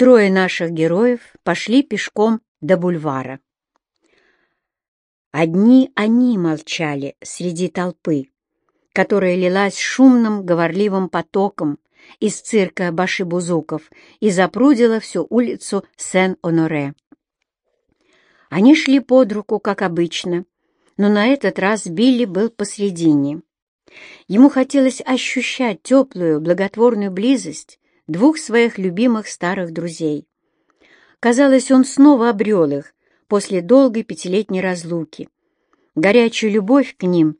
трое наших героев пошли пешком до бульвара. Одни они молчали среди толпы, которая лилась шумным говорливым потоком из цирка Башибузуков и запрудила всю улицу Сен-Оноре. Они шли под руку, как обычно, но на этот раз Билли был посредине. Ему хотелось ощущать теплую, благотворную близость двух своих любимых старых друзей. Казалось, он снова обрел их после долгой пятилетней разлуки. Горячая любовь к ним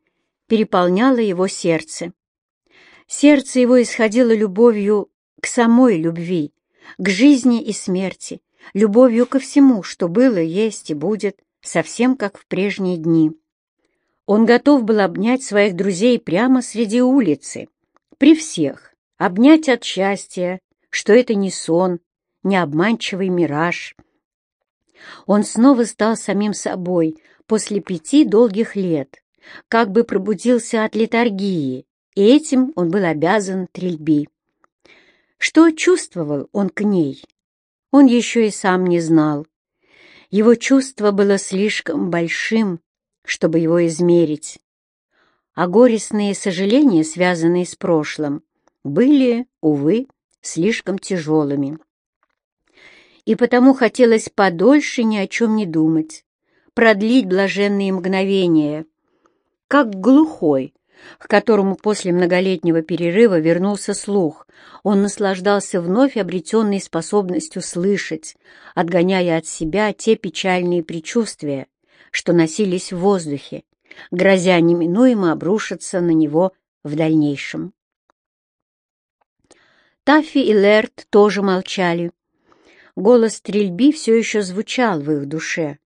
переполняла его сердце. Сердце его исходило любовью к самой любви, к жизни и смерти, любовью ко всему, что было, есть и будет, совсем как в прежние дни. Он готов был обнять своих друзей прямо среди улицы, при всех, обнять от счастья, что это не сон, не обманчивый мираж. Он снова стал самим собой после пяти долгих лет, как бы пробудился от летаргии, и этим он был обязан Трильби. Что чувствовал он к ней? Он еще и сам не знал. Его чувство было слишком большим, чтобы его измерить. А горестные сожаления, связанные с прошлым, были, увы, слишком тяжелыми и потому хотелось подольше ни о чем не думать, продлить блаженные мгновения, как глухой, к которому после многолетнего перерыва вернулся слух. Он наслаждался вновь обретенной способностью слышать, отгоняя от себя те печальные предчувствия, что носились в воздухе, грозя неминуемо обрушиться на него в дальнейшем. Таффи и Лерт тоже молчали, Голос стрельби все еще звучал в их душе.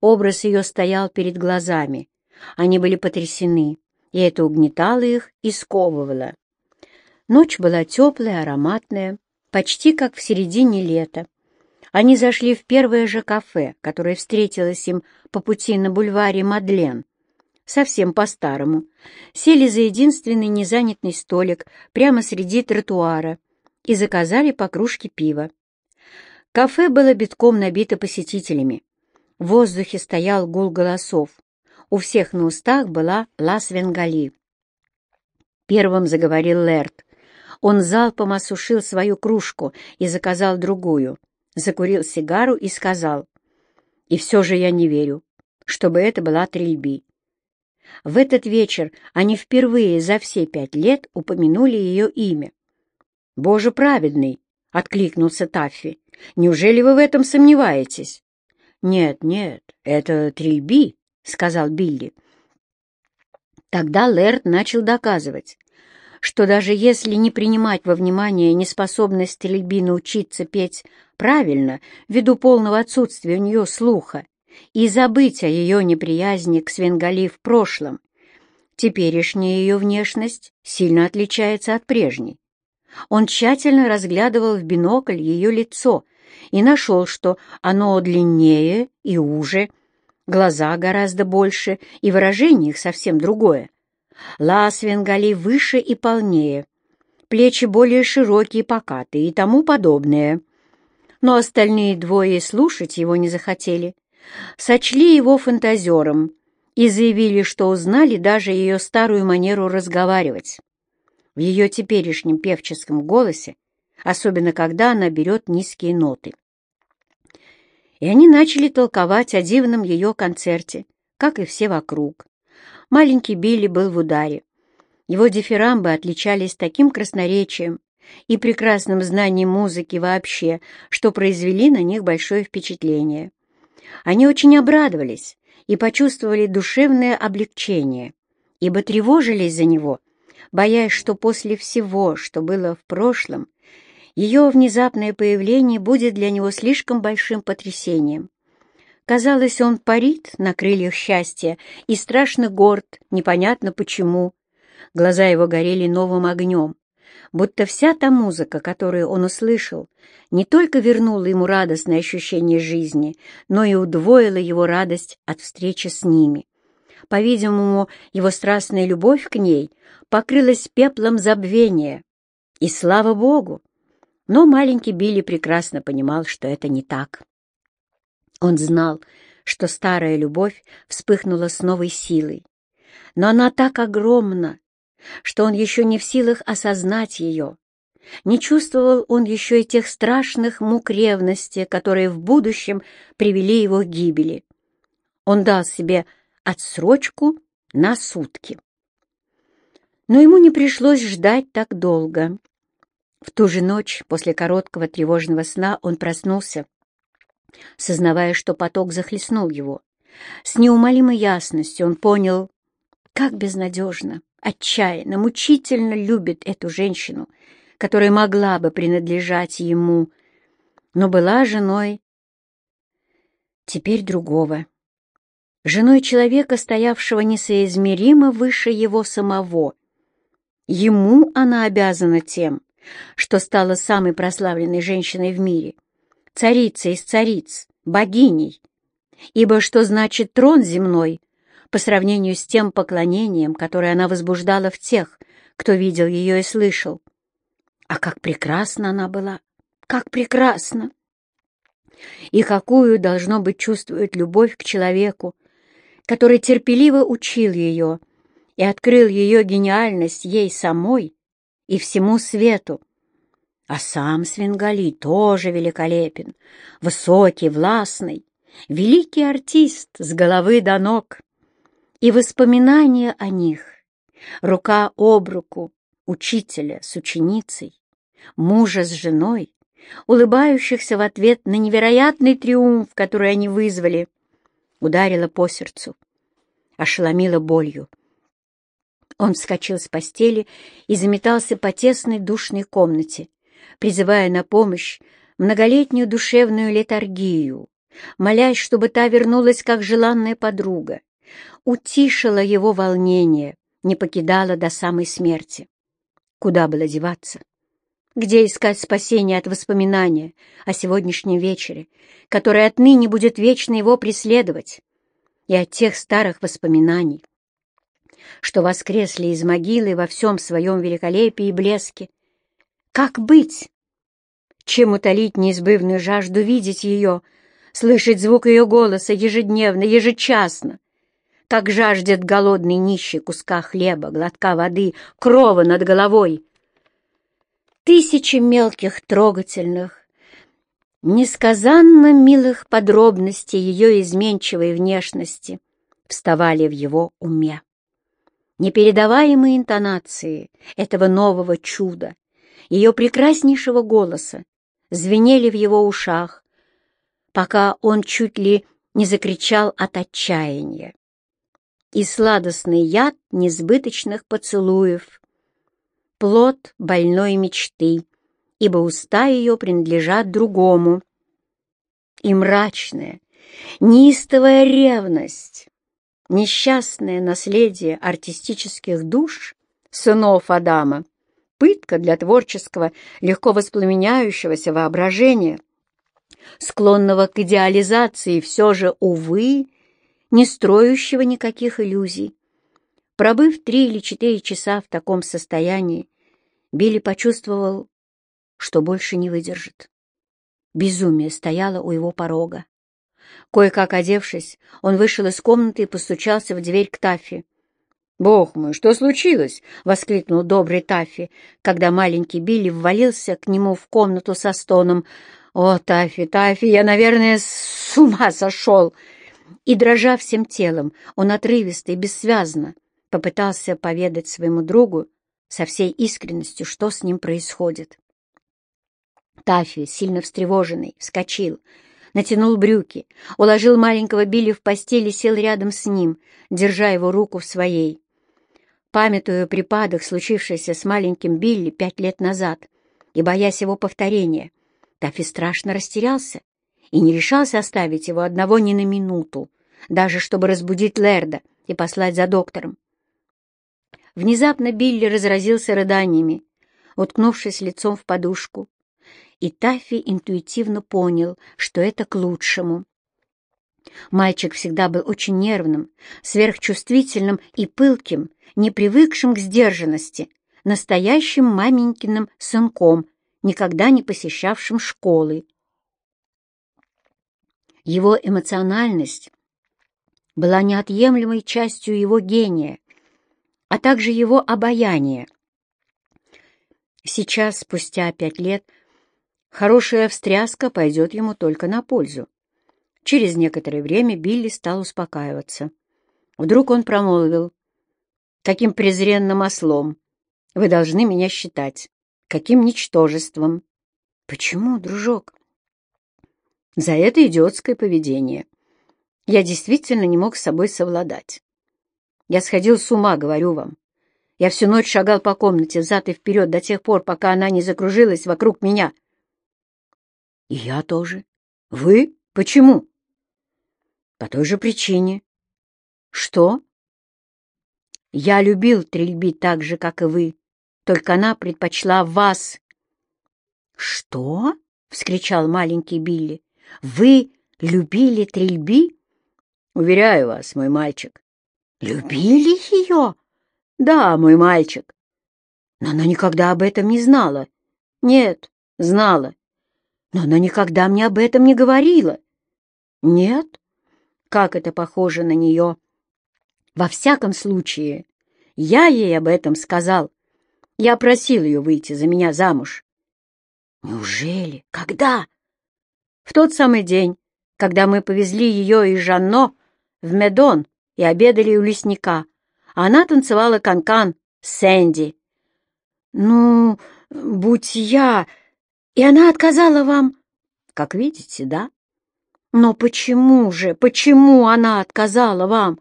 Образ ее стоял перед глазами. Они были потрясены, и это угнетало их и сковывало. Ночь была теплая, ароматная, почти как в середине лета. Они зашли в первое же кафе, которое встретилось им по пути на бульваре Мадлен. Совсем по-старому. Сели за единственный незанятый столик прямо среди тротуара и заказали по кружке пива. Кафе было битком набито посетителями. В воздухе стоял гул голосов. У всех на устах была Лас Венгали. Первым заговорил Лерт. Он залпом осушил свою кружку и заказал другую. Закурил сигару и сказал. «И все же я не верю, чтобы это была Трильби». В этот вечер они впервые за все пять лет упомянули ее имя. «Боже праведный!» — откликнулся Таффи. Неужели вы в этом сомневаетесь?» «Нет, нет, это Трильби», — сказал Билли. Тогда Лэрд начал доказывать, что даже если не принимать во внимание неспособность Трильби научиться петь правильно ввиду полного отсутствия у нее слуха и забыть о ее неприязни к Свенгали в прошлом, теперешняя ее внешность сильно отличается от прежней. Он тщательно разглядывал в бинокль ее лицо и нашел, что оно длиннее и уже, глаза гораздо больше, и выражение их совсем другое. Лас Венгали выше и полнее, плечи более широкие покатые и тому подобное. Но остальные двое слушать его не захотели. Сочли его фантазером и заявили, что узнали даже ее старую манеру разговаривать в ее теперешнем певческом голосе, особенно когда она берет низкие ноты. И они начали толковать о дивном ее концерте, как и все вокруг. Маленький Билли был в ударе. Его дифирамбы отличались таким красноречием и прекрасным знанием музыки вообще, что произвели на них большое впечатление. Они очень обрадовались и почувствовали душевное облегчение, ибо тревожились за него боясь, что после всего, что было в прошлом, ее внезапное появление будет для него слишком большим потрясением. Казалось, он парит на крыльях счастья и страшно горд, непонятно почему. Глаза его горели новым огнем, будто вся та музыка, которую он услышал, не только вернула ему радостное ощущение жизни, но и удвоила его радость от встречи с ними. По-видимому, его страстная любовь к ней покрылась пеплом забвения. И слава Богу! Но маленький Билли прекрасно понимал, что это не так. Он знал, что старая любовь вспыхнула с новой силой. Но она так огромна, что он еще не в силах осознать ее. Не чувствовал он еще и тех страшных мук ревности, которые в будущем привели его к гибели. Он дал себе отсрочку на сутки. Но ему не пришлось ждать так долго. В ту же ночь, после короткого тревожного сна, он проснулся, сознавая, что поток захлестнул его. С неумолимой ясностью он понял, как безнадежно, отчаянно, мучительно любит эту женщину, которая могла бы принадлежать ему, но была женой теперь другого. Женой человека, стоявшего несоизмеримо выше его самого. Ему она обязана тем, что стала самой прославленной женщиной в мире, царицей из цариц, богиней, ибо что значит трон земной по сравнению с тем поклонением, которое она возбуждала в тех, кто видел ее и слышал. А как прекрасна она была! Как прекрасно! И какую, должно быть, чувствует любовь к человеку, который терпеливо учил ее и открыл ее гениальность ей самой и всему свету. А сам Свенгали тоже великолепен, высокий, властный, великий артист с головы до ног. И воспоминания о них, рука об руку, учителя с ученицей, мужа с женой, улыбающихся в ответ на невероятный триумф, который они вызвали, ударила по сердцу, ошеломила болью. Он вскочил с постели и заметался по тесной душной комнате, призывая на помощь многолетнюю душевную летаргию, молясь, чтобы та вернулась как желанная подруга, утишила его волнение, не покидала до самой смерти. Куда было деваться? Где искать спасение от воспоминания о сегодняшнем вечере, которое отныне будет вечно его преследовать, и от тех старых воспоминаний, что воскресли из могилы во всем своем великолепии и блеске, как быть? Чем утолить неизбывную жажду видеть ее, слышать звук ее голоса ежедневно, ежечасно? Как жаждет голодный нищий куска хлеба, глотка воды, крова над головой. Тысячи мелких, трогательных, несказанно милых подробностей ее изменчивой внешности вставали в его уме. Непередаваемые интонации этого нового чуда ее прекраснейшего голоса звенели в его ушах, пока он чуть ли не закричал от отчаяния. И сладостный яд несбыточных поцелуев, плод больной мечты, ибо уста ее принадлежат другому. И мрачная, неистовая ревность, несчастное наследие артистических душ сынов Адама — пытка для творческого, легко воспламеняющегося воображения, склонного к идеализации все же, увы, не строящего никаких иллюзий. Пробыв три или четыре часа в таком состоянии, Билли почувствовал, что больше не выдержит. Безумие стояло у его порога. Кое-как одевшись, он вышел из комнаты и постучался в дверь к Таффи. «Бог мой, что случилось?» — воскликнул добрый Таффи, когда маленький Билли ввалился к нему в комнату со стоном. «О, Таффи, Таффи, я, наверное, с ума сошел!» И, дрожа всем телом, он отрывисто и бессвязно попытался поведать своему другу со всей искренностью, что с ним происходит. Таффи, сильно встревоженный, вскочил, натянул брюки, уложил маленького Билли в постель и сел рядом с ним, держа его руку в своей. Памятуя о припадах, случившихся с маленьким Билли пять лет назад, и боясь его повторения, Таффи страшно растерялся и не решался оставить его одного ни на минуту, даже чтобы разбудить Лерда и послать за доктором. Внезапно Билли разразился рыданиями, уткнувшись лицом в подушку, и Таффи интуитивно понял, что это к лучшему. Мальчик всегда был очень нервным, сверхчувствительным и пылким, не привыкшим к сдержанности, настоящим маменькиным сынком, никогда не посещавшим школы. Его эмоциональность была неотъемлемой частью его гения, а также его обаяния. Сейчас, спустя пять лет, хорошая встряска пойдет ему только на пользу. Через некоторое время Билли стал успокаиваться. Вдруг он промолвил, «Каким презренным ослом вы должны меня считать? Каким ничтожеством?» «Почему, дружок?» «За это идиотское поведение. Я действительно не мог с собой совладать. Я сходил с ума, говорю вам. Я всю ночь шагал по комнате взад и вперед до тех пор, пока она не закружилась вокруг меня. И я тоже. Вы? Почему? По той же причине. Что? Я любил Трильби так же, как и вы, только она предпочла вас. Что? — вскричал маленький Билли. Вы любили Трильби? Уверяю вас, мой мальчик. Любили ее? Да, мой мальчик. Но она никогда об этом не знала. Нет, знала. Но она никогда мне об этом не говорила. Нет? Как это похоже на нее? Во всяком случае, я ей об этом сказал. Я просил ее выйти за меня замуж. Неужели? Когда? В тот самый день, когда мы повезли ее и Жанно в Медон и обедали у лесника. Она танцевала канкан -кан с Сэнди. «Ну, будь я...» «И она отказала вам?» «Как видите, да?» «Но почему же, почему она отказала вам?»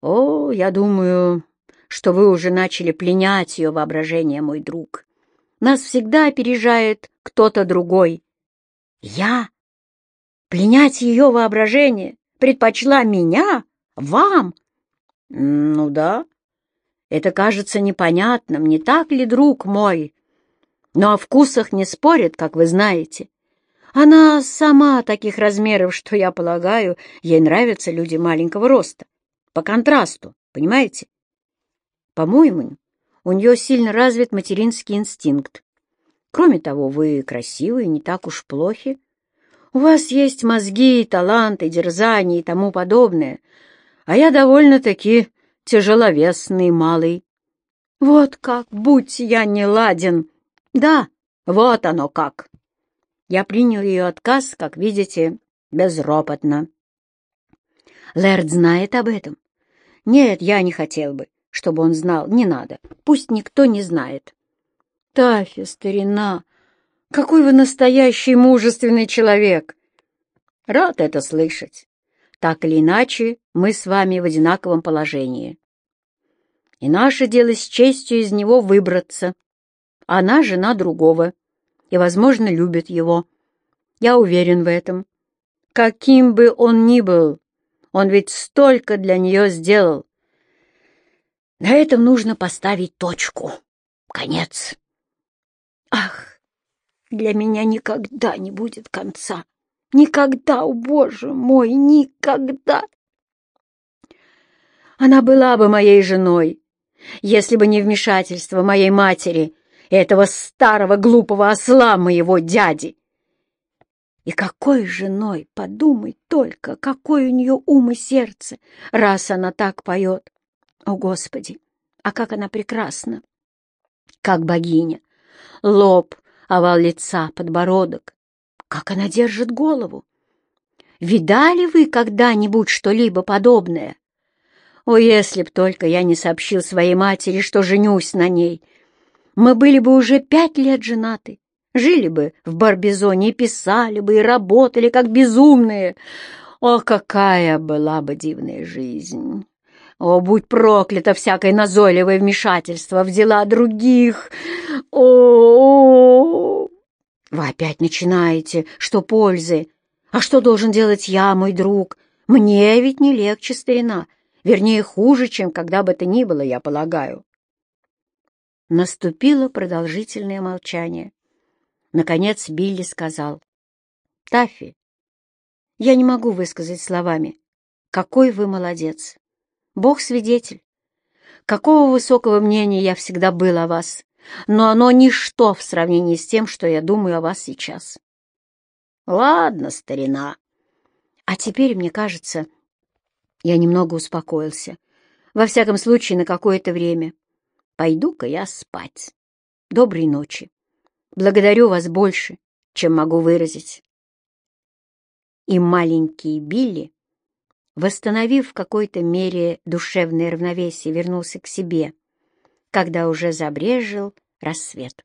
«О, я думаю, что вы уже начали пленять ее воображение, мой друг. Нас всегда опережает кто-то другой». «Я? Пленять ее воображение? предпочла меня вам? Ну да, это кажется непонятным, не так ли, друг мой? Но о вкусах не спорят, как вы знаете. Она сама таких размеров, что, я полагаю, ей нравятся люди маленького роста. По контрасту, понимаете? По-моему, у нее сильно развит материнский инстинкт. Кроме того, вы красивые, не так уж плохи. У вас есть мозги, таланты, дерзание и тому подобное, а я довольно-таки тяжеловесный малый. Вот как, будь я не ладен. Да, вот оно как. Я принял ее отказ, как видите, безропотно. Лэрд знает об этом? Нет, я не хотел бы, чтобы он знал. Не надо. Пусть никто не знает. Тафи, старина, какой вы настоящий мужественный человек! Рад это слышать. Так или иначе, мы с вами в одинаковом положении. И наше дело с честью из него выбраться. Она жена другого и, возможно, любит его. Я уверен в этом. Каким бы он ни был, он ведь столько для нее сделал. На этом нужно поставить точку. Конец. Ах, для меня никогда не будет конца. Никогда, о боже мой, никогда! Она была бы моей женой, если бы не вмешательство моей матери, этого старого глупого осла моего дяди. И какой женой, подумай только, какой у нее ум и сердце, раз она так поет. О, Господи, а как она прекрасна! Как богиня! Лоб, овал лица, подбородок. Как она держит голову! Видали вы когда-нибудь что-либо подобное? О, если б только я не сообщил своей матери, что женюсь на ней! Мы были бы уже пять лет женаты, жили бы в Барбизоне и писали бы, и работали, как безумные. О, какая была бы дивная жизнь! О, будь проклято всякое назойливое вмешательство в дела других! О, Вы опять начинаете, что пользы? А что должен делать я, мой друг? Мне ведь не легче, старина. Вернее, хуже, чем когда бы то ни было, я полагаю. Наступило продолжительное молчание. Наконец Билли сказал. «Таффи, я не могу высказать словами, какой вы молодец. Бог свидетель. Какого высокого мнения я всегда был о вас, но оно ничто в сравнении с тем, что я думаю о вас сейчас. Ладно, старина. А теперь, мне кажется, я немного успокоился. Во всяком случае, на какое-то время. Пойду-ка я спать. Доброй ночи. Благодарю вас больше, чем могу выразить. И маленький Билли, восстановив в какой-то мере душевное равновесие, вернулся к себе, когда уже забрежил рассвет.